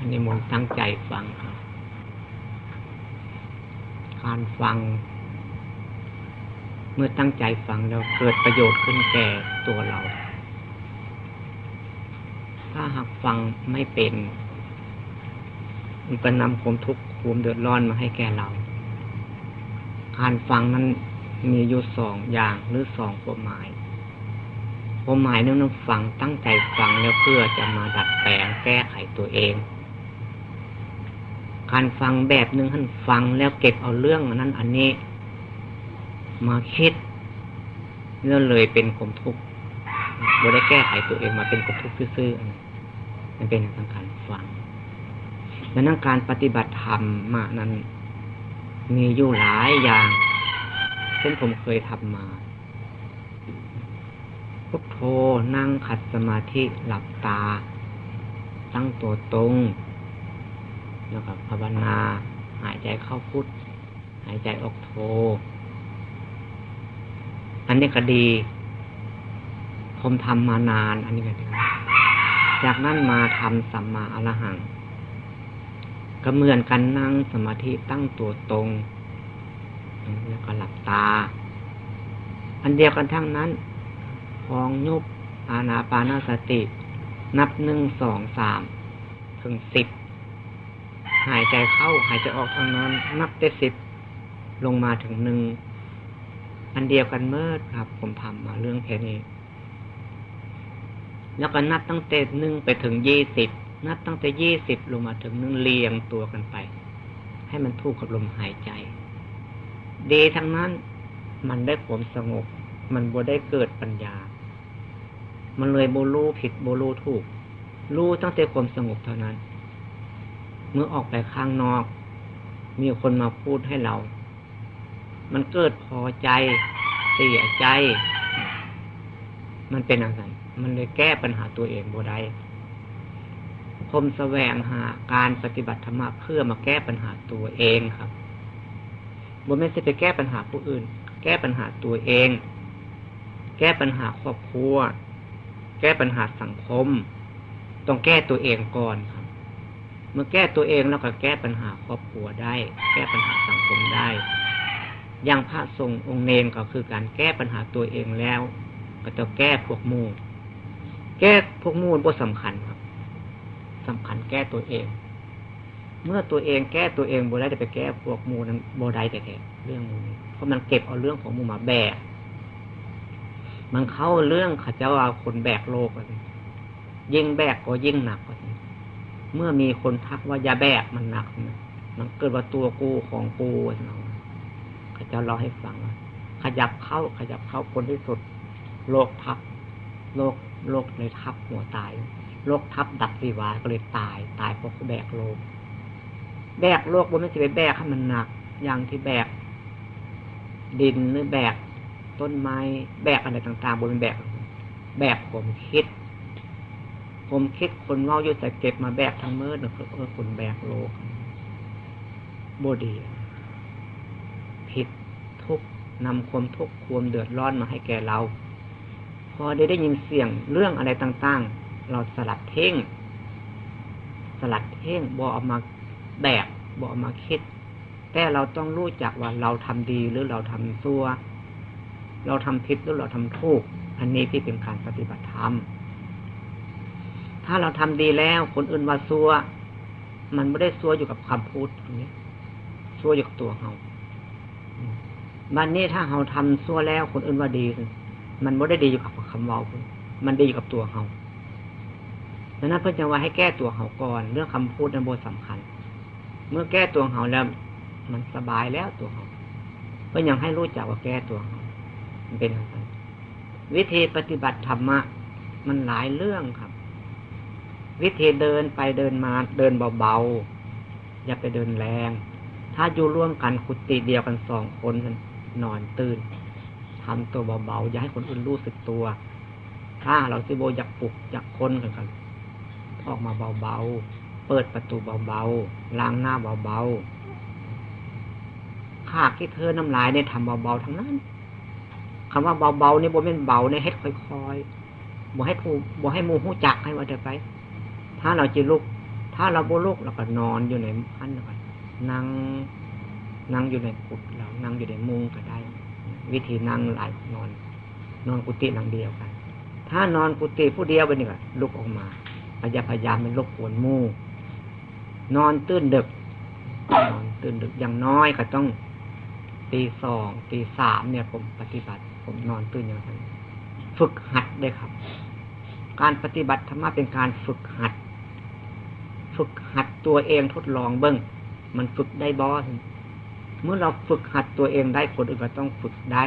อันนี้มนตั้งใจฟังครับการฟัง เมื่อตั้งใจฟังแล้วเกิดประโยชน์ขึ้นแก่ตัวเรา ถ้าหากฟังไม่เป็นมันก็นำความทุกข์ความเดือดร้อนมาให้แก่เรา การฟังนั้นมีอยู่สองอย่างหรือสองความหมายความหมายนึงนั้นฟังตั้งใจฟังแล้วเพื่อจะมาดัดแปลงแก้ไขตัวเอง การฟังแบบหนึ่งท่านฟังแล้วเก็บเอาเรื่องนั้น อันนี้ มาคิดเรื่องเลยเป็นกลมทุกข์บ่ได้แก้ไขตัวเองมาเป็นกลมทุกข์ซื่อๆมันเป็นทางการฟังดังนั้นการปฏิบัติธรรมมานั้น มีอยู่หลายอย่างเช่นผมเคยทำมาพุทโธนั่งขัดสมาธิหลับตา ตั้งตัวตรง แล้วก็ภาวนา หายใจเข้าพุทหายใจออกโท อันนี้ก็ดี ผมทำมานาน อันนี้ก็ดี จากนั้นมาทำสัมมาอรหังก็เหมือนกันนั่งสมาธิตั้งตัวตรง แล้วก็หลับตา อันเดียวกันทั้งนั้นพองยุบอาณาปานาสติ นับหนึ่งสองสามถึงสิบ หายใจเข้าหายใจออกทางนั้น นับได้สิบลงมาถึงหนึ่งอันเดียวกันเมื่อครับ ผมทำมาเรื่องแค่นี้แล้วก็นับตั้งแต่หนึ่งไปถึงยี่สิบนับตั้งแต่ยี่สิบลงมาถึงหนึ่งเรียงตัวกันไป ให้มันถูกกับลมหายใจ ดีทั้งนั้นมันได้ความสงบ มันบ่ได้เกิดปัญญา มันเลยโบลูผิดโบลูถูก รู้ตั้งแต่ความสงบเท่านั้น เมื่อออกไปข้างนอก มีคนมาพูดให้เรา มันเกิดพอใจเสียใจ มันเป็นอะไรมันเลยแก้ปัญหาตัวเองบ่ได้คมแสวงหาการปฏิบัติธรรมเพื่อมาแก้ปัญหาตัวเองครับบ่ไม่ใช่ไปแก้ปัญหาผู้อื่น แก้ปัญหาตัวเอง แก้ปัญหาครอบครัว แก้ปัญหาสังคม ต้องแก้ตัวเองก่อนครับ เมื่อแก้ตัวเองแล้วก็แก้ปัญหาครอบครัวได้ แก้ปัญหาสังคมได้ อย่างพระทรงองค์เนนก็คือการแก้ปัญหาตัวเองแล้ว ก็จะแก้พวกมูลแก้พวกมูลบ่สำคัญครับสำคัญแก้ตัวเอง เมื่อตัวเองแก้ตัวเองบ่ได้จะไปแก้พวกมูลนั้นบ่ได้แต่แค่เรื่องมูลเพราะมันเก็บเอาเรื่องของมูลมาแบกมันเข้าเรื่องขจาเอาคนแบกโลกเลยิ่งแบกก็ยิ่งหนักกว่า เมื่อมีคนทักว่าอย่าแบกมันหนักนะมันเกิดว่าตัวกูของกูเราเขาจะเล่าให้ฟังขยับเข้าขยับเข้าคนที่สุดโลกทับโลกโลกเลยทับหัวตายโลกทับดับวิวาก็เลยตาย ตายเพราะแบกโลกแบกโลกบนไม่ใช่ไปแบกให้มันหนัก อย่างที่แบก ดินหรือแบกต้นไม้แบกอะไรต่างๆบนแบก แบกผมคิด ผมคิดคนเมาอยู่แต่เก็บมาแบกทั้งมือนะเออคนแบกโลกบดี ผิดทุกนำความทุกข์ความเดือดร้อนมาให้แก่เรา พอได้ได้ยินเสียงเรื่องอะไรต่างๆ เราสลัดเท่ง สลัดเท่งบอออกมาแบกบอออกมาคิด แต่เราต้องรู้จักว่าเราทำดีหรือเราทำซัวเราทำผิดหรือเราทำถูก อันนี้ที่เป็นการปฏิบัติธรรม ถ้าเราทำดีแล้วคนอื่นว่าซัว มันไม่ได้ซัวอยู่กับคำพูดตรงนี้ซัวอยู่กับตัวเราบันนี้ถ้าเราทำซัวแล้วคนอื่นว่าดี มันไม่ได้ดีอยู่กับคำเว้ามันดีอยู่กับตัวเราดังนั้นเพื่อจะว่าให้แก้ตัวเขาก่อน เรื่องคำพูดนั้นโบสำคัญ เมื่อแก้ตัวเขาแล้ว มันสบายแล้วตัวเขาเพื่อยังให้รู้จักว่าแก้ตัวเขามันเป็นอะไรวิธีปฏิบัติธรรมะมันหลายเรื่องครับ วิธีเดินไปเดินมาเดินเบาๆ อย่าไปเดินแรง ถ้าอยู่ร่วมกันคุติเดียวกันสองคนนอนตื่นทำตัวเบาๆ อย่าให้คนอื่นรู้สึกตัว ถ้าเราสิโบอยากปลุกอยากคนกันกันออกมาเบาๆ เปิดประตูเบาๆ ล้างหน้าเบาๆข้าที่เธอน้ำลายเนี่ยทำเบาๆทั้งนั้นคำว่าเบาๆเนี่โบเป็นเบาในเฮ็ดค่อยๆบ่ให้ผู้บ่ให้มูหูจักให้ว่าเดิไป ถ้าเราจะลุก ถ้าเราโบลุกเราก็นอนอยู่ในพันแล้วก็นั่งนั่งอยู่ในกุฏเรานั่งอยู่ในมุงก็ได้ วิธีนั่งหลายนอน นอนกุฏิหลังเดียวกัน ถ้านอนกุฏิผู้เดียวไปนี่ก็ลุกออกมาพยายามพยายามเป็นลุกปวนมู่นอนตื่นดึกนอนตื่นดึกอย่างน้อยก็ต้องตีสองตีสามเนี่ยผมปฏิบัติ ผมนอนตื่นอย่างนั้นฝึกหัดด้วยครับ การปฏิบัติธรรมะเป็นการฝึกหัด ฝึกหัดตัวเองทดลองเบิ้งมันฝึกได้บอสเมื่อเราฝึกหัดตัวเองได้คนอื่นก็ต้องฝึกได้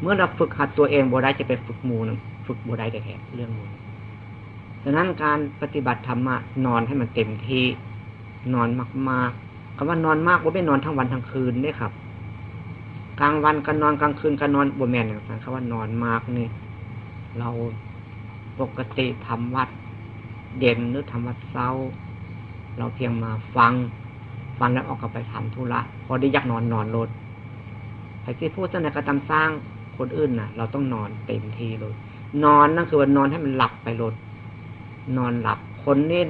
เมื่อเราฝึกหัดตัวเองบ่ได้จะไปฝึกมูนฝึกบ่ได้แต่แค่เรื่องมูดังนั้นการปฏิบัติธรรมะนอนให้มันเต็มที่นอนมากๆคำว่านอนมากว่าไม่นอนทั้งวันทั้งคืนนี่ครับ กลางวันก็นอนกลางคืนก็นอนบนแมนอย่างนั้นคำว่านอนมากนี่ เราปกติทำวัด เด่นหรือทำวัดเศร้า เราเพียงมาฟัง ฟังแล้วออกกับไปทำธุระพอได้ยักนอนนอนรถใครที่พูดตั้งแต่กระทำสร้างคนอื่นน่ะ เราต้องนอนเต็มทีเลย นอนนั่นคือว่านอนให้มันหลับไปรถนอนหลับคนนี่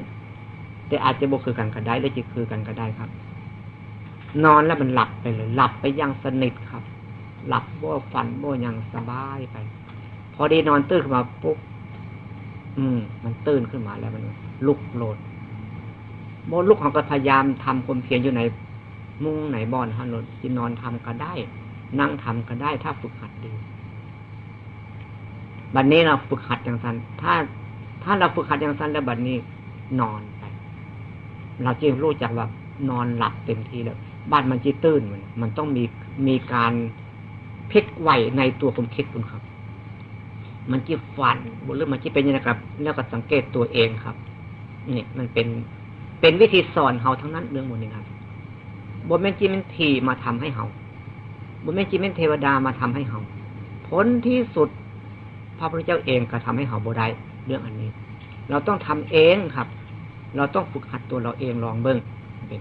แต่อาจจะบกคือกันก็ได้หรือจะคือกันก็ได้ครับ นอนแล้วมันหลับไปเลย หลับไปอย่างสนิทครับ หลับบ่ฝันบ่ยังสบายไป พอดีนอนตื่นมาปุ๊บ อืม มันตื่นขึ้นมาแล้วมันลุกโลดโบลุกของก็พยายามทำความเพียรอยู่ในมุ้งไหนบอนฮันโลที่นอนทำก็ได้ นั่งทำก็ได้ ถ้าฝึกหัดดีบัดนนี้เราฝึกหัดอย่างสันถ้า ถ้าเราฝึกหัดอย่างสั้นแล้วบัดนี้ นอนไป เราจึงรู้จักว่านอนหลับเต็มที่แล้วบ้านมันจีตื้นมันมันต้องมีมีการพิกไหวในตัวผมคิดคุณครับ มันจีฝันหรือมันจีเป็นยังไงครับ แล้วก็สังเกตตัวเองครับนี่มันเป็นเป็นวิธีสอนเฮาทั้งนั้นเรื่องหมดนี้ครับบนแม่จีเมันทีมาทำให้เฮาบนแม่จีเมันเทวดามาทำให้เฮาผลที่สุดพระพุทธเจ้าเองก็ทำให้เฮาบ่ได้เรื่องอันนี้ เราต้องทำเองครับ เราต้องฝึกหัดตัวเราเองลองเบิ้งเป็น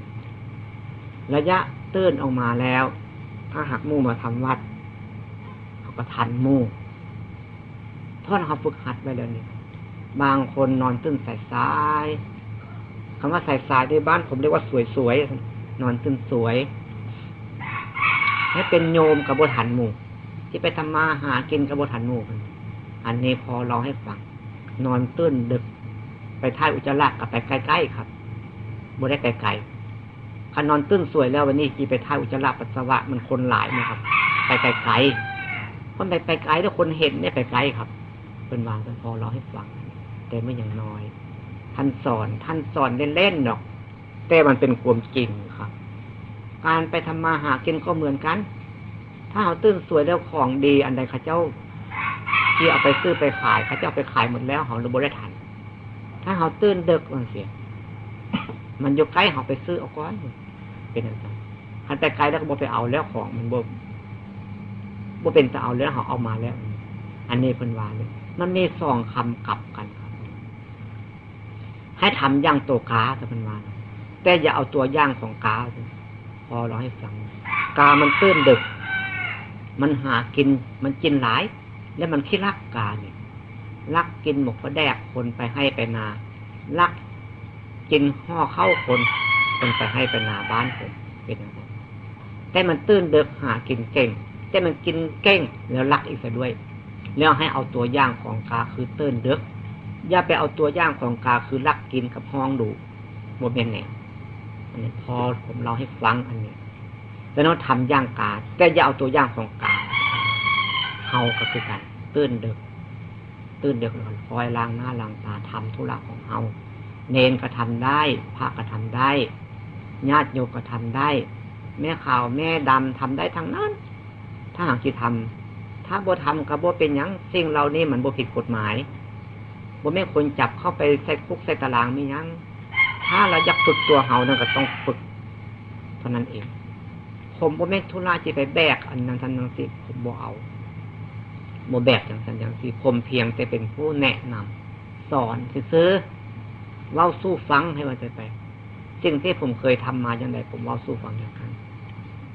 ระยะตื้นออกมาแล้ว ถ้าหักมู่มาทำวัดเขาก็ทันมู่ ท่อนเขาฝึกหัดไปแล้วนี่บางคนนอนตื้นใส่สายคำว่าใส่สายในบ้านผมเรียกว่าสวยสวยนอนตื้นสวยให้เป็นโยมกับบทันหมู่ที่ไปทำมาหากินกับบทันหมู่อันนี้พอเราให้ฟัง นอนตื้นดึก ไปท่ายอุจจาระกับไปใกล้ๆครับบ่ได้ไกลๆคันนอนตื้นสวยแล้ววันนี้กีไปท่ายอุจจาระปัสสาวะมันคนหลายนะครับ ไปไกลๆคนไปไกลแล้วคนเห็นเนี่ยไปไกลครับ เป็นวางเป็นพอเราให้ฟัง แต่ไม่อย่างน้อย ท่านสอน ท่านสอนเล่นๆหรอก แต่มันเป็นความจริงครับ การไปทำมาหากินก็เหมือนกัน ถ้าเราตื้นสวยแล้วของดีอันใดข้าเจ้า ที่เอาไปซื้อไปขายเขาเจะเอาไปขายหมดแล้วเขาเราบริทัน ถ้าเขาตื่นเด็กมันเสียมันอยู่ใกล้เขาไปซื้อเอาก้อน เป็นอะไรหันไปไกลแล้วก็บอไปเอาแล้วของมันบ่บ่เป็นจะเอาแล้วเขาเอามาแล้ว อันนี้เป็นวานเลย มันมีสองคำกลับกันครับให้ทำย่างตัวกาจะเป็นวานแต่อย่าเอาตัวย่างของกาพอเราให้ฟัง กามันตื้นดึก มันหากิน มันกินหลาย แล้วมันขี้รักกาเนี่ยรักกินหมกกระแดกคนไปให้ไปนารักกินห่อเข้าคนคนไปให้ไปนาบ้านผมเป็นอย่างนั้นแต่มันตื้นเดือกหากินเก่ง แต่มันกินเก่งแล้วรักอีกด้วย แล้วให้เอาตัวย่างของกาคือเตื้นเดือกอย่าไปเอาตัวย่างของกาคือรักกินกับห้องดูโมเป็นไงอันนี้พอผมเล่าให้ฟังอันนี้ แล้วเราทำย่างกา แต่อย่าเอาตัวย่างของกาเฮาก็คือกันตื่นเด็กตื่นเด็กนอนคอยล้างหน้าล้างตาทำธุระของเฮาเนนก็ทำได้พระก็ทำได้ ญาติโยมก็ทำได้ แม่ขาวแม่ดำทำได้ทั้งนั้น ถ้าหากที่ทำ ถ้าบ่ทำกับบ่เป็นยังสิ่งเรานี่มันบ่ผิดกฎหมายบ่ไม่ควรจับเข้าไปใส่คุกใส่ตารางไม่ยัง ถ้าเราอยากฝึกตัวเฮานั่นก็ต้องฝึกเท่านั้นเอง ผมบ่แม่นธุระจะไปแบก อันนั้นทันนั้นสิผมบ่เอาโมแบบอย่างสัญญางสีผมเพียงแต่เป็นผู้แนะนำสอนซื้อเล่าสู้ฟังให้มันไปไปสิ่งที่ผมเคยทำมาอย่างไรผมเล่าสู้ฟังอย่างนั้น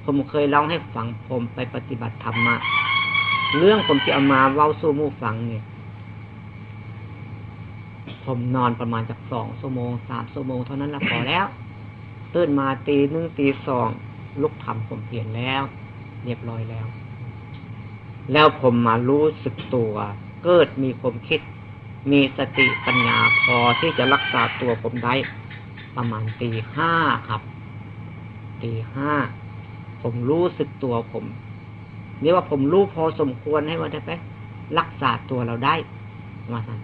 ผมเคยเล่าให้ฟังผมไปปฏิบัติธรรมมา เรื่องผมที่เอามาเล่าสู้มู่ฟังเนี่ยผผมนอนประมาณจากสองชั่วโมงสามชั่วโมงเท่านั้นละพอแล้วตื่นมาตีหนึ่งตีสองลุกทำผมเปลี่ยนแล้ว เรียบร้อยแล้ว แล้วผมมารู้สึกตัว เกิดมีความคิด มีสติปัญญาพอที่จะรักษาตัวผมได้ ประมาณตีห้าครับตีห้าผมรู้สึกตัวผม นี่ว่าผมรู้พอสมควรให้ว่าได้ไปรักษาตัวเราได้ว่าท่น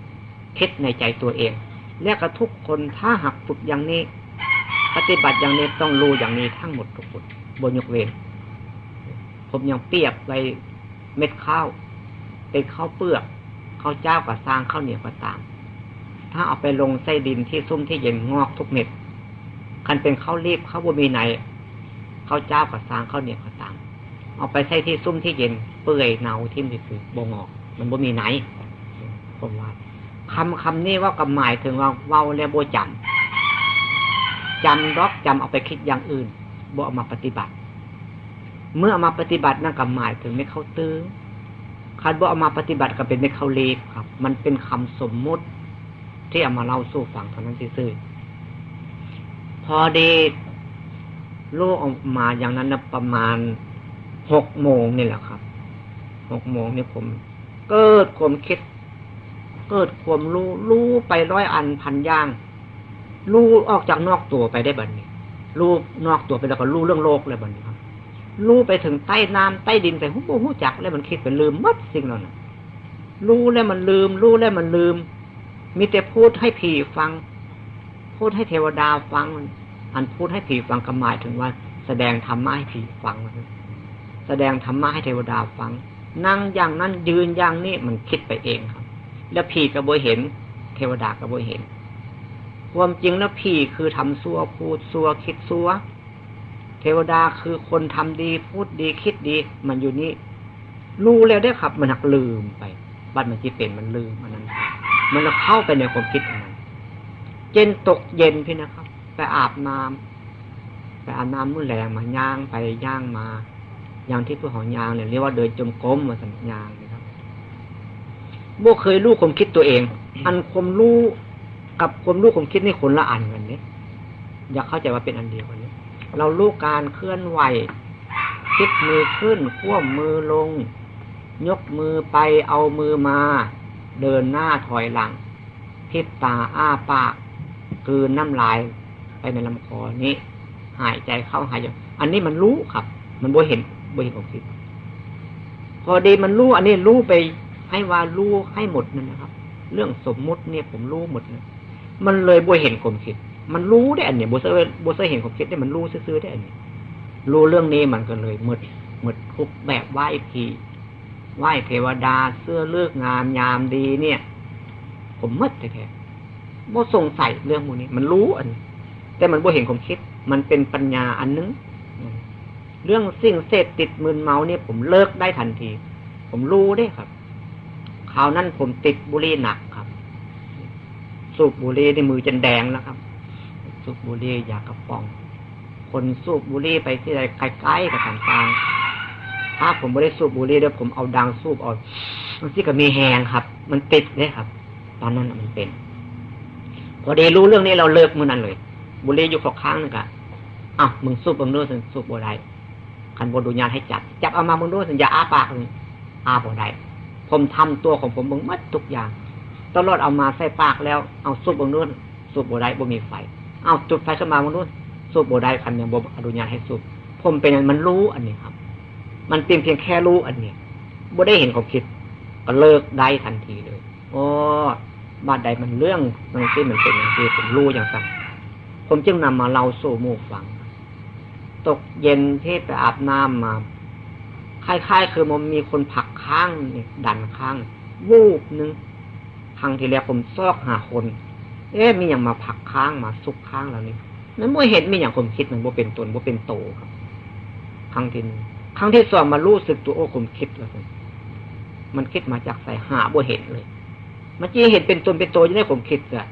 คิดในใจตัวเอง และกระทุกคนถ้าหักฝึกอย่างนี้ ปฏิบัติอย่างนี้ต้องรู้อย่างนี้ทั้งหมดทุกคนบนยกเว้นผมยังเปรียบไปเม็ดข้าวเป็นข้าวเปลือกข้าวเจ้ากับสร้างข้าวเหนียวก็ตาม ถ้าเอาไปลงไส้ดินที่ซุ่มที่เย็นงอกทุกเม็ดคันเป็นข้าวรีบข้าวบะมีในข้าวเจ้ากับสร้างข้าวเหนียวก็ตาม เอาไปใส่ที่ซุ่มที่เย็นเปื่อยเนาทิ่มที่คือบ่งออก มันบ่มีไหนผมว่าคำคำนี้ว่ากับหมายถึงว่าเว้าแล้วโบจำจำรอกจำเอาไปคิดอย่างอื่นบ่เอามาปฏิบัติ เมื่อเอามาปฏิบัตินั่นกับหมายถึงไม่เข้าตื้อคันบ่เอามาปฏิบัติก็เป็นไม่เข้าเลฟครับ มันเป็นคำสมมุติ ที่เอามาเล่าสู่ฟังเท่านั้นซื่อพอดีลูกออกมาอย่างนั้นนะประมาณ หกโมงนี่แหละครับหกโมงนี่ผม เกิดความคิด เกิดความรู้รู้ไปร้อยอันพันย่าง รู้ออกจากนอกตัวไปได้บัดนี้ รู้นอกตัวไปแล้วก็รู้เรื่องโลกเลยบัดนี้ครับ รู้ไปถึงใต้น้ำใต้ดินไปหูหูจักแล้วมันคิดไปลืมมัดสิ่งเหล่านั้นรู้แล้วมันลืม รู้แล้วมันลืม มีแต่พูดให้ผีฟัง พูดให้เทวดาฟัง อันพูดให้ผีฟังก็หมายถึงว่า แสดงธรรมะให้ผีฟัง แสดงธรรมะให้เทวดาฟัง นั่งอย่างนั้นยืนอย่างนี้มันคิดไปเองครับ แล้วผีกระโบยเห็น เทวดากระโบยเห็น ความจริงแล้วผีคือทำซัวพูดซัวคิดซัวเทวดาคือคนทำดีพูดดีคิดดี มันอยู่นี่รู้แล้วได้ครับ มันหักลืมไปบัดมันที่เป็นมันลืมมันนั้น มันเข้าไปในความคิดของมันเย็นตกเย็นพี่นะครับ ไปอาบน้ำไปอาบน้ำมือแรงมาย่างไปย่างมา ย่างที่ผู้ของยางเนี่ยเรียกว่าเดินจมก้มมาสัญญางนะครับโบเคยรู้ความคิดตัวเอง อันความรู้กับความรู้ความคิดนี่คนละอันกันเนี่ยอยากเข้าใจว่าเป็นอันเดียวกันเนี่ยเรารู้การเคลื่อนไหวคิดมือขึ้นขั้วมือลง ยกมือไปเอามือมา เดินหน้าถอยหลังพิบตาอ้าปากคืนน้ำลายไปในลำคอนี้ หายใจเข้าหายใจอันนี้มันรู้ครับ มันบ่เห็น เห็นของคิดพอดีมันรู้อันนี้รู้ไปให้ว่ารู้ให้หมดนั่นนะครับ เรื่องสมมุติเนี่ยผมรู้หมดนะมันเลยบ่เห็นความคิด มันรู้ได้อันเนี้ยบุษเบุษเห็นความคิดได้มันรู้ซื้อได้อันนี้รู้เรื่องนี้มันก็เลยหมดหมดทุกแบบไหว้ผีไหว้เทวดาเสื้อเลือกงามยามดีเนี่ย ผมมดแท้ๆบ่สงสัยเรื่องพวกนี้ มันรู้อัน แต่มันบ่เห็นความคิด มันเป็นปัญญาอันนึง เรื่องสิ่งเสพติดมึนเมาเนี่ยผมเลิกได้ทันที ผมรู้ได้ครับคราวนั้นผมติดบุหรี่หนักครับ สูบบุหรี่ในมือจนแดงแล้วครับ สูบบุหรี่ยากระป๋อง คนสูบบุหรี่ไปที่ใดใกล้ๆกับต่างๆถ้าผมไม่ได้สูบบุหรี่เดี๋ยวผมเอาดังสูบออกมันที่ก็มีแหงครับ มันติดเลยครับ ตอนนั้นมันเป็น พอดีรู้เรื่องนี้เราเลิกมือนั้นเลย บุหรี่อยู่ขอค้างนึงอะอ้าวมึงสูบมึงด้วยสิสูบบุหรี่ คันบดูญญาให้จับจับเอามามึงด้วยสิอย่าอาปากเลยอ้าบ่ได้ผมทำตัวของผมมึงมัดทุกอย่าง ตลอดเอามาใส่ปากแล้วเอาสูบมึงด้วยสูบบุหรี่บ่มีไฟ เอาจุดไฟขึ้นมามันรู้สูบโบได้คันยังบอนุญาตให้สูบผมเป็นมันรู้อันนี้ครับ มันเพียงเพียงแค่รู้อันนี้บได้เห็นความคิดก็เลิกได้ทันทีเลยโอ้บานใดมันเรื่องมันที่มันเป็นอย่างที่ผมรู้อย่างสั่งผมจึงนำมาเล่าสู่หมู่ฟัง ตกเย็นที่ไปอาบน้ำมาคล้ายๆ คือมันมีคนผักข้างเนี่ยดันข้าง วูบนึงครั้งที่แล้วผมซอกหาคน เอ๊ะมีอย่างมาผักค้างมาสุกค้างแล้วนี่นั้นบ่เห็นมีอย่างผมคิดมันบ่เป็นตนบ่เป็นโตครับ ครั้งที่หนึ่งครั้งที่สองมารู้สึกตัวโอ้ผมคิดแล้วมันคิดมาจากใส่หาบ่เห็นเลยมันจีเห็นเป็นตนเป็นโตยังได้ผมคิดอะ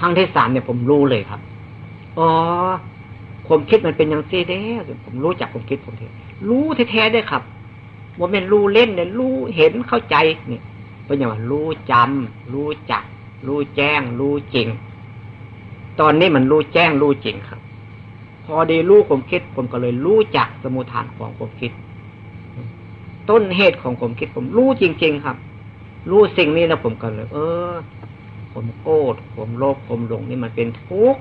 ครั้งที่สามเนี่ยผมรู้เลยครับ อ๋อ ผมคิดมันเป็นอย่างซีเด้ผมรู้จักผมคิดผมเทรู้แท้ๆได้ครับว่าเป็นรู้เล่นเนี่ยรู้เห็นเข้าใจเนี่ยเป็นอย่างว่ารู้จำรู้จัก รู้แจ้ง รู้จริง ตอนนี้มันรู้แจ้งรู้จริงครับ พอดีรู้ผมคิด ผมก็เลยรู้จักสมุทฐานของผมคิด ต้นเหตุของผมคิด ผมรู้จริง ๆ ครับ รู้สิ่งนี้แล้วผมก็เลย เออ ผมโกรธผมโลภผมหลงนี่มันเป็นทุกข์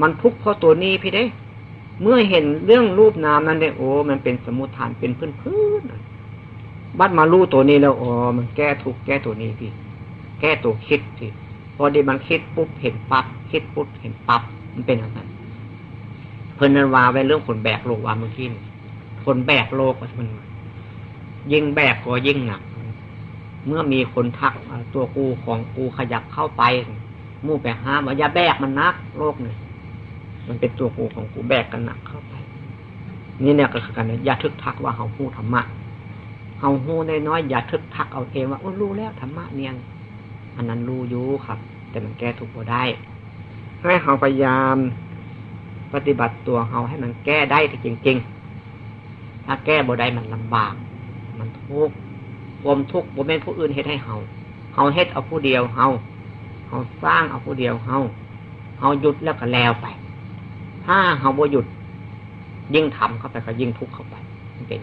มันทุกข์เพราะตัวนี้พี่เด้ เมื่อเห็นเรื่องรูปนามนั้นเนี่ยโอ้ มันเป็นสมุทฐานเป็นพื้นพื้นบัดมารู้ตัวนี้แล้วอ๋อมันแก้ทุกแก้ตัวนี้พี่ แก้ตัวคิดพี่พอดีมันคิดปุ๊บเห็นปั๊บคิดปุ๊บเห็นปั๊บมันเป็นอย่างนั้นเพิ่นนันวาไว้เรื่องคนแบกโลกวาเมื่อกี้คนแบกโลกมันยิ่งแบกก็ยิ่งหนัก เมื่อมีคนทักตัวกูของกูขยับเข้าไปมู่ไปห้ามว่าอย่าแบกมันนักโลกเนี่ย มันเป็นตัวกูของกูแบกกันหนักเข้าไป นี่เนี่ยก็คือการอย่าทึกทักว่าเขาพูธรรมะเอาหูน้อยอย่าทึกทักเอาเองว่าโอ้รู้แล้วธรรมะเนี่ยอันนั้นรู้อยู่ครับ แต่มันแก้ทุกข์ได้ ให้เราพยายามปฏิบัติตัวเราให้มันแก้ได้ที่จริงๆ ถ้าแก้บ่ได้มันลำบาก มันทุกข์ความทุกข์บ่แม่นผู้อื่นเฮ็ดให้เฮาเฮาเฮ็ดเอาผู้เดียวเฮาเฮาสร้างเอาผู้เดียวเฮาเฮาหยุดแล้วก็แล้วไป ถ้าเฮาบ่หยุด ยิ่งทำเข้าไปก็ยิ่งทุกข์เข้าไปเป็น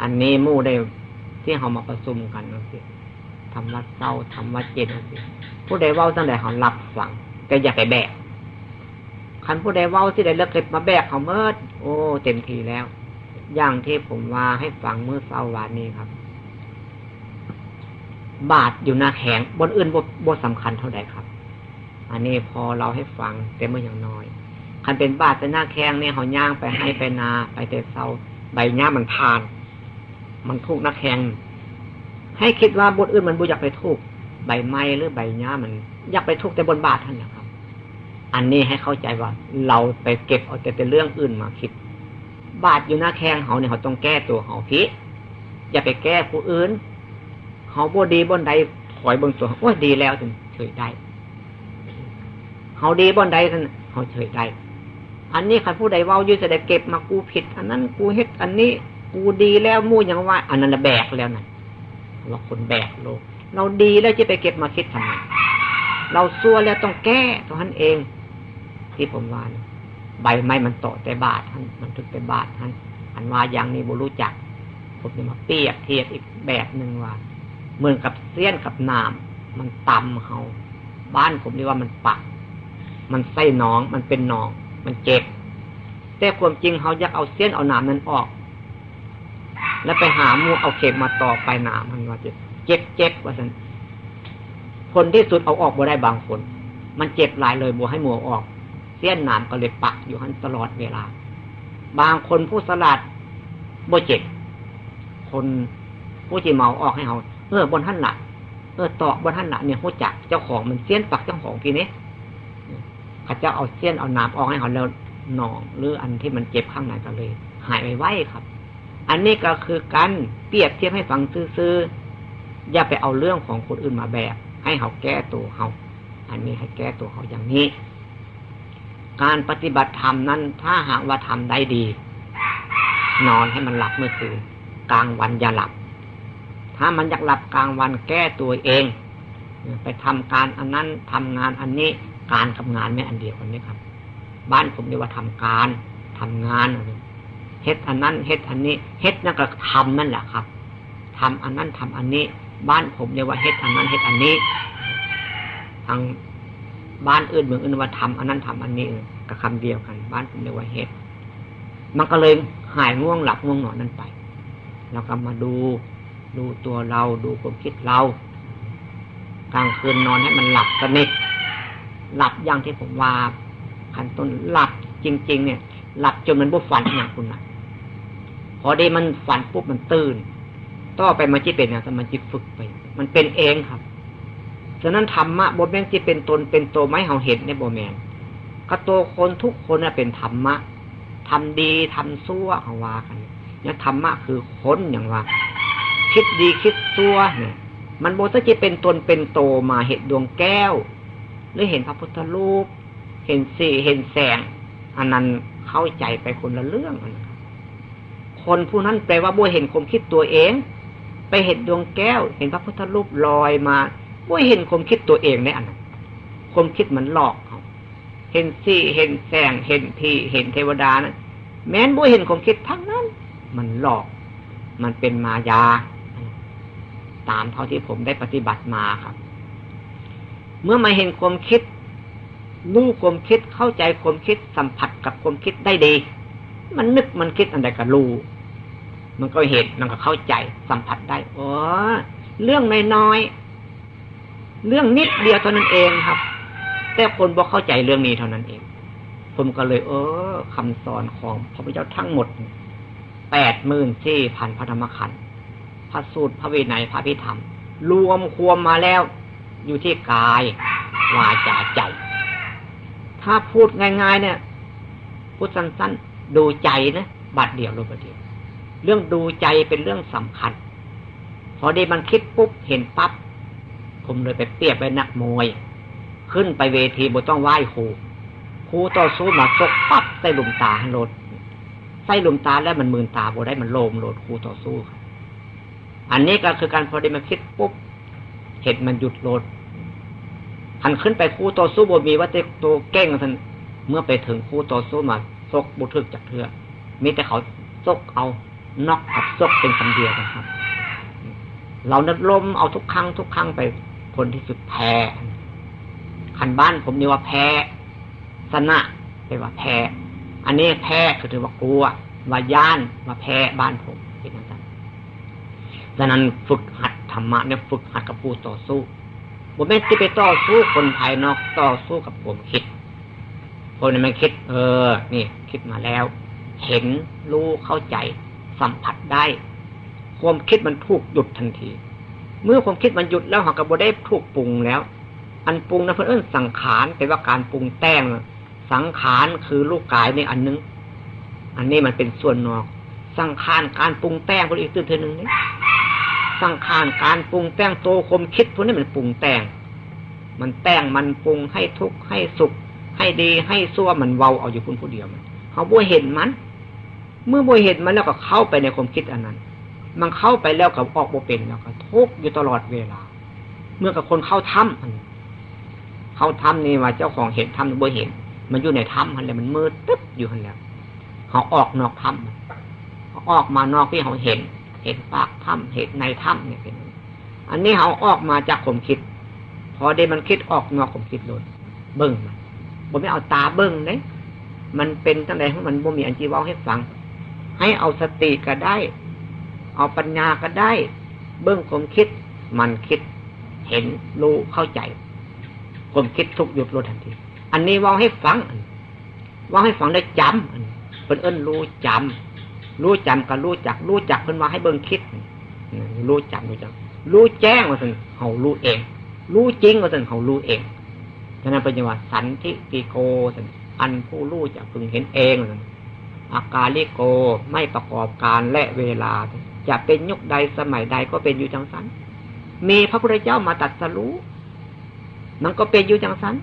อันนี้มู่ได้ที่เขามาประชุมกันนะสิทำวัดเศร้าทำวัดเย็นนะสิผู้ใดว่าตั้งแต่เขารับฟังก็อย่าไปแบกคันผู้ใดว่าที่ใดเลิกเก็บมาแบกเขาเมื่อโอ้เต็มทีแล้ว อย่างที่ผมว่าให้ฟังเมื่อเศร้าวานนี้ครับ บาทอยู่หน้าแข็งบนอื่นบทสำคัญเท่าใดครับ อันนี้พอเราให้ฟังแต่เมื่ออย่างน้อย คันเป็นบาทแต่หน้าแข็งเนี่ยเขาย่างไปให้ไปนา ไปแต่เศร้าใบหญ้ามันทาน มันทุกนักแข่งให้คิดว่าบนอื่นมันบุอยากไปทุกใบไม้หรือใบหญ้ามัน อยากไปทุกแต่บนบาทท่านนะครับ อันนี้ให้เข้าใจว่าเราไปเก็บเอาแต่เป็นเรื่องอื่นมาคิด บาทอยู่หน้าแข้งเขาเนี่ยเขาต้องแก้ตัวเขาพิอย่าไปแก้ผู้อื่นเขาบดีบนใดถอยบนตัวว่าดีแล้วถึงเฉยได้เขาดีบนใดท่านเขาเฉยได้ อันนี้ใครผู้ใดว่าอยู่จะได้เก็บมากูผิด อันนั้นกูเฮ็ดอันนี้กูดีแล้วมู่ยังว่า อันนั้นแบกแล้วนะว่าคนแบกโลก เราดีแล้วจะไปเก็บมาคิดทำไมเราซัวแล้วต้องแก้ตัวท่านเอง ที่ผมว่านะใบไม้มันโตแต่บาทท่านมันถึกแต่บาทท่านอันว่าอย่างนี้บุรู้จัก ผมจะมาเปรียบเทียบอีกแบบหนึ่งว่าเหมือนกับเสี้ยนกับน้ำมันต่ำเขาบ้านผมเรียกว่ามันปัก มันไส้น้องมันเป็นหนอง มันเจ็บ แต่ความจริงเขาอยากเอาเส้นเอาหน้ำนั้นออก แล้วไปหามูเอาเข็มมาต่อไปหนามันว่าเจ็บเจ็บเจ็บว่าสันคนที่สุดเอาออกบ่ได้บางคน มันเจ็บหลายเลยบัวให้มัวออก เส้นหนามก็เลยปักอยู่หันตลอดเวลา บางคนผู้สลัดบ่เจ็บคนผู้จีเมาออกให้เขาเออบนท่านหนักเออตอกบนท่านหนักเนี่ยหัวจักเจ้าของมันเส้นปักเจ้าของพี่นี้ ขาจะเอาเส้นเอาน้ำออกให้เขาแล้วหนองหรืออันที่มันเจ็บข้างในก็เลย หายไปไว้ครับ อันนี้ก็คือการเปรียบเทียบให้ฟังซื่อๆอย่าไปเอาเรื่องของคนอื่นมาแบกให้เขาแก้ตัวเขาอันนี้ให้แก้ตัวเขาอย่างนี้ การปฏิบัติธรรมนั้นถ้าหากว่าทำได้ดี นอนให้มันหลับเมื่อคืนกลางวันอย่าหลับ ถ้ามันอยากหลับกลางวันแก้ตัวเอง ไปทำการอันนั้นทำงานอันนี้ การทำงานไม่อันเดียวกันนี้ครับ บ้านผมเรียกว่าทำการทำงานเฮ็ดอันนั้นเฮ็ดอันนี้เฮ็ดนั่นก็ทำนั่นแหละครับทำอันนั้นทำอันนี้ บ้านผมเรียกว่าเฮ็ดอันนั้นเฮ็ดอันนี้ ทางบ้านอื่นเมืองอื่นว่าทำอันนั้นทำอันนี้กับคำเดียวกัน บ้านผมเรียกว่าเฮ็ดมันก็เลยหายง่วงหลับง่วงนอนนั่นไปเราก็มาดูดูตัวเราดูความคิดเรา กลางคืนนอนให้มันหลับสนิท หลับอย่างที่ผมว่าขั้นต้นหลับจริง ๆ เนี่ย หลับจนมันบุฝันอย่างคุณนะพอได้มันฝันปุ๊บมันตื่น ต่อไปมันจิเป็นเนี่ยมันจิฝึกไป มันเป็นเองครับฉะนั้นธรรมะบแม่งจิเป็นตนเป็นตัวไม้เฮาเห็นในโบแมนก็ตัวคนทุกคนเป็นธรรมะทำดีทำซั่วเขาว่ากันเนี่ยธรรมะคือค้นอย่างว่า คิดดีคิดซั่วเนี่ย มันโบจะจิเป็นตนเป็นโตมาเห็นดวงแก้ว หรือเห็นพระพุทธรูป เห็นสีเห็นแสง อันนั้นเข้าใจไปคนละเรื่องคนผู้นั้นแปลว่าบัวเห็นคมคิดตัวเอง ไปเห็นดวงแก้ว เห็นพระพุทธรูปลอยมาบ่เห็นความคิดตัวเองในอันนั้นความคิดมันหลอกเขาเห็นซี่เห็นแสง เห็นทีเห็นเทวดานะแม้นบ่เห็นความคิดทั้งนั้น มันหลอก มันเป็นมายา ตามเท่าที่ผมได้ปฏิบัติมาครับ เมื่อมาเห็นความคิดรู้ความคิดเข้าใจความคิดสัมผัสกับความคิดได้ดี มันนึกมันคิดอันใดก็รู้มันก็เห็นมันก็เข้าใจสัมผัสได้อ๋อเรื่องน้อยๆเรื่องนิดเดียวเท่านั้นเองครับ แต่คนบอกเข้าใจเรื่องนี้เท่านั้นเอง ผมก็เลย เออคำสอนของพระพุทธเจ้าทั้งหมดแปดหมื่นสี่พันพระธรรมขันธ์พระสูตรพระวินัยพระพิธรรม รวมควมมาแล้ว อยู่ที่กายวาจาใจ ถ้าพูดง่าย ๆ เนี่ย พูดสั้นๆ ดูใจนะบัดเดียวลงบัดเดียว เรื่องดูใจเป็นเรื่องสำคัญ พอดีมันคิดปุ๊บเห็นปับ๊บผมเลยไปเปรียบไปนักมวย ขึ้นไปเวทีบ่ต้องไหว้ครูครูต่อสู้มาซกปั๊บใส่ลุมตาให้โลดใส่ลุมตาแล้วมันมืนตาบ่ได้มันโลมโลดครูต่อสู้ อันนี้ก็คือการพอดีมันคิดปุ๊บ เห็นมันหยุดโลดหันขึ้นไปคู่ต่อสู้บ่มีว่าจะตัวเก้งท่านเมื่อไปถึงคู่ต่อสู้มาซกบุทึกจากเถื่อมีแต่เขาซกเอานอกกับซกเป็นคำเดียวนะครับ เรานัดลมเอาทุกครั้งทุกครั้งไปผลที่สุดแพ้ขันบ้านผมนี่ว่าแพ้สนะไปว่าแพ้อันนี้แพ้คือถือว่ากลัวว่าย่านว่าแพ้บ้านผมเป็นอย่างนั้นดังนั้นฝึกหัด ธรรมะเนี่ยฝึกหัดกับผู้ต่อสู้ผมไม่ที่ไปต่อสู้คนภายนอกต่อสู้กับผมคิดคนนี้มันคิด เออ นี่ คิดมาแล้ว เห็นรู้เข้าใจ สัมผัสได้ ความคิดมันถูกหยุดทันที เมื่อความคิดมันหยุดแล้วหากกระบได้ถูกปรุงแล้ว อันปรุงนะเพื่อนสังขารเป็นว่าการปรุงแต่งสังขารคือลูกกายในอันนึง อันนี้มันเป็นส่วนนอก สังขารการปรุงแต่งคนอีกตื่นเทนึงนี่ สังขารการปรุงแต่งโตคมคิดพวกนี้มันปรุงแต่ง มันแต่งมันปรุงให้ทุกข์ให้สุข ให้ดีให้ซั่วมันเว้าเอาอยู่คุณผู้เดียวมันเขาบ่เห็นมัน เมื่อบ่เห็นมันแล้วก็เข้าไปในความคิดอันนั้น มันเข้าไปแล้วกับออกบ่เป็นแล้วก็ทุกข์อยู่ตลอดเวลา เมื่อกับคนเข้าถ้ำมันเข้าถ้ำนี่ว่าเจ้าของเห็นถ้ำบ่เห็น มันอยู่ในถ้ำมันเลยมันมืดตึ๊บอยู่หันแล้วเขาออกนอกถ้ำเขาออกมานอกที่เขาเห็น เห็นปากถ้ำเห็นในถ้ำเนี่ยเป็นอันนี้เขาออกมาจากข่มคิด พอได้มันคิดออกนอกข่มคิดเลยเบิ้งมันบ่ไม่เอาตาเบิ้งเลยมันเป็นตั้งแต่ของมันบ่มีอันจีว่าให้ฟัง ให้เอาสติก็ได้ เอาปัญญาก็ได้ เบิ้งข่มคิด มันคิด เห็นรู้เข้าใจข่มคิดทุกหยุดรู้ทันที อันนี้ว่าให้ฟังว่าให้ฟังได้จำเป็นเอิ้นรู้จำ รู้จำกับรู้จัก รู้จักเพิ่นว่าให้เบิ่งคิด รู้จำรู้จัก รู้แจ้งว่าสันเขารู้เอง รู้จริงว่าสันเขารู้เองฉะนั้นเป็นจังหวะสันทิติโกสันอันผู้รู้จะพึงเห็นเองสันอาการลิโกไม่ประกอบการและเวลา จะเป็นยุคใดสมัยใดก็เป็นอยู่จังสันมีพระพุทธเจ้ามาตัดสรู้มันก็เป็นอยู่จังสัน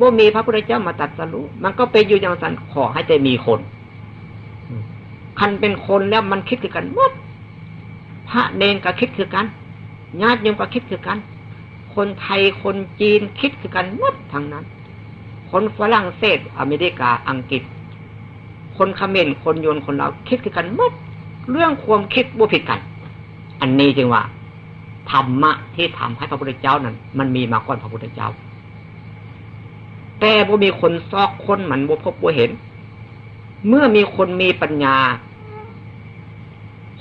ว่ามีพระพุทธเจ้ามาตัดสรู้มันก็เป็นอยู่จังสันขอให้ใจมีคน คันเป็นคนแล้วมันคิดคือกันหมดพระเนนก็คิดคือกันญาติโยมก็คิดคือกัน คนไทยคนจีนคิดคือกันหมดทั้งนั้น คนฝรั่งเศสอเมริกาอังกฤษ คนเขมรคนโยนคนเราคิดคือกันหมดเรื่องความคิดบ่ผิดกัน อันนี้จึงว่าธรรมะที่ทำให้พระพุทธเจ้านั้น มันมีมาก่อนพระพุทธเจ้า แต่บ่มีคนซอกคนมันบ่พบบ่เห็น เมื่อมีคนมีปัญญา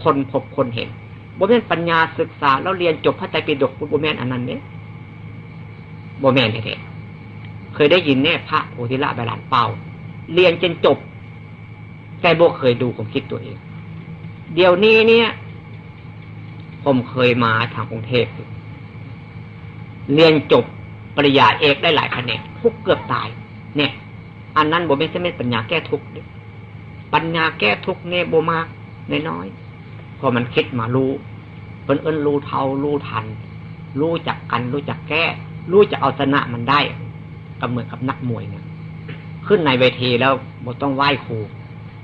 คนพบคนเห็นบ่แม่นปัญญาศึกษา แล้วเรียนจบพระไตรปิฎกบ่แม่นอันนั้นเนี่ยบ่แม่นแท้เคยได้ยินแน่พระโอทิละบาลานเป้าเรียนจนจบ แต่บ่เคยดูผมคิดตัวเอง เดี๋ยวนี้เนี่ย ผมเคยมาทางกรุงเทพเรียนจบปริญญาเอกได้หลายคะแนนทุกเกือบตาย เนี่ย อันนั้นบ่ไม่ใช่เป็นปัญญาแก้ทุกข์ ปัญญาแก้ทุกเนโบมากนน้อยพอมันคิดมารู้เพิ่นเอิ้นรู้เท่ารู้ทัน รู้จักกันรู้จักแก้ รู้จักเอาชนะมันได้ก็เหมือนกับนักมวยเนี่ยขึ้นในเวทีแล้วบ่ต้องไหว้ครู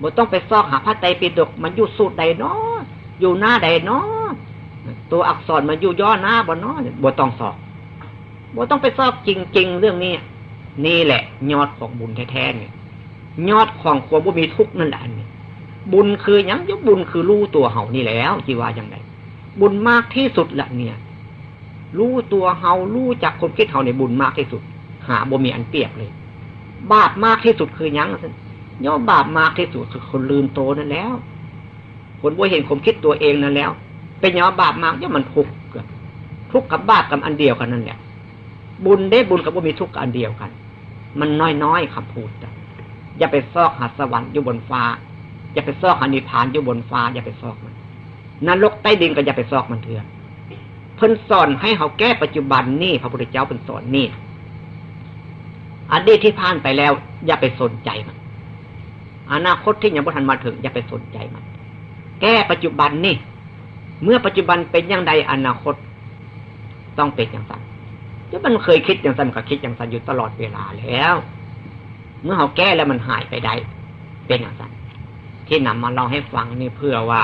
บ่ต้องไปซอกหาพระไตรปิฎกมันอยู่สูตรใดเนาะอยู่หน้าใดเนาะตัวอักษรมันอยู่ย่อหน้าบ่เนาะบ่ต้องสอกบ่ต้องไปซอกจริง ๆ เรื่องนี้นี่แหละยอดของบุญแท้ๆเนี่ย ยอดของความบ่มีทุกข์นั่นแหละนนี้บุญคือยังยบุญคือรู้ตัวเฮานี่แล้วจีว่าอย่างไรบุญมากที่สุดละเนี่ย รู้ตัวเฮารู้จักคนคิดเฮาในบุญมากที่สุด หาบ่มีอันเปรียบเลย บาปมากที่สุดคือยังย่อบาปมากที่สุดคือคนลืมโตนั่นแล้ว คนบ่เห็นความคิดตัวเองนั่นแล้ว เป็นย่อบาปมากย่อมันทุกข์ทุกข์กับบาปกับอันเดียวกันนั่นแหละบุญได้บุญกับบ่มีทุกข์อันเดียวกัน มันน้อยๆคำพูด อย่าไปซอกหาสวรรค์อยู่บนฟ้า อย่าไปซอกหานิพานอยู่บนฟ้า อย่าไปซอกมันนรกใต้ดินก็อย่าไปซอกมันเถื่อนเพิ่นสอนให้เขาแก้ปัจจุบันนี่พระพุทธเจ้าเป็นสอนนี่อดีตที่ผ่านไปแล้ว อย่าไปสนใจมันอนาคตที่ยังไม่ทันมาถึง อย่าไปสนใจมัน แก้ปัจจุบันนี่เมื่อปัจจุบันเป็นอย่างใดอนาคตต้องเป็นอย่างนั้นถ้ามันเคยคิดอย่างนั้นก็คิดอย่างนั้นอยู่ตลอดเวลาแล้ว เมื่อเขาแก้แล้วมันหายไปได้ เป็นอย่างนั้นที่นำมาเล่าให้ฟังนี่เพื่อว่า